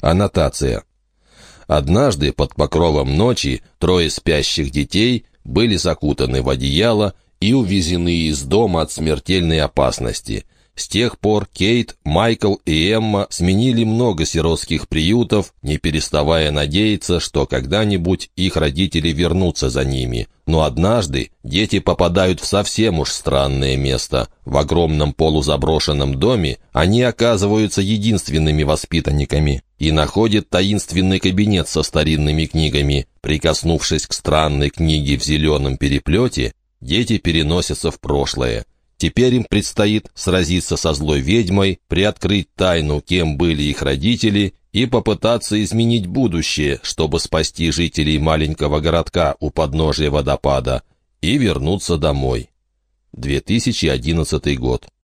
Аннотация. Однажды под покровом ночи трое спящих детей были закутаны в одеяло и увезены из дома от смертельной опасности – с тех пор Кейт, Майкл и Эмма сменили много сиротских приютов, не переставая надеяться, что когда-нибудь их родители вернутся за ними. Но однажды дети попадают в совсем уж странное место. В огромном полузаброшенном доме они оказываются единственными воспитанниками и находят таинственный кабинет со старинными книгами. Прикоснувшись к странной книге в зеленом переплете, дети переносятся в прошлое. Теперь им предстоит сразиться со злой ведьмой, приоткрыть тайну, кем были их родители, и попытаться изменить будущее, чтобы спасти жителей маленького городка у подножия водопада, и вернуться домой. 2011 год.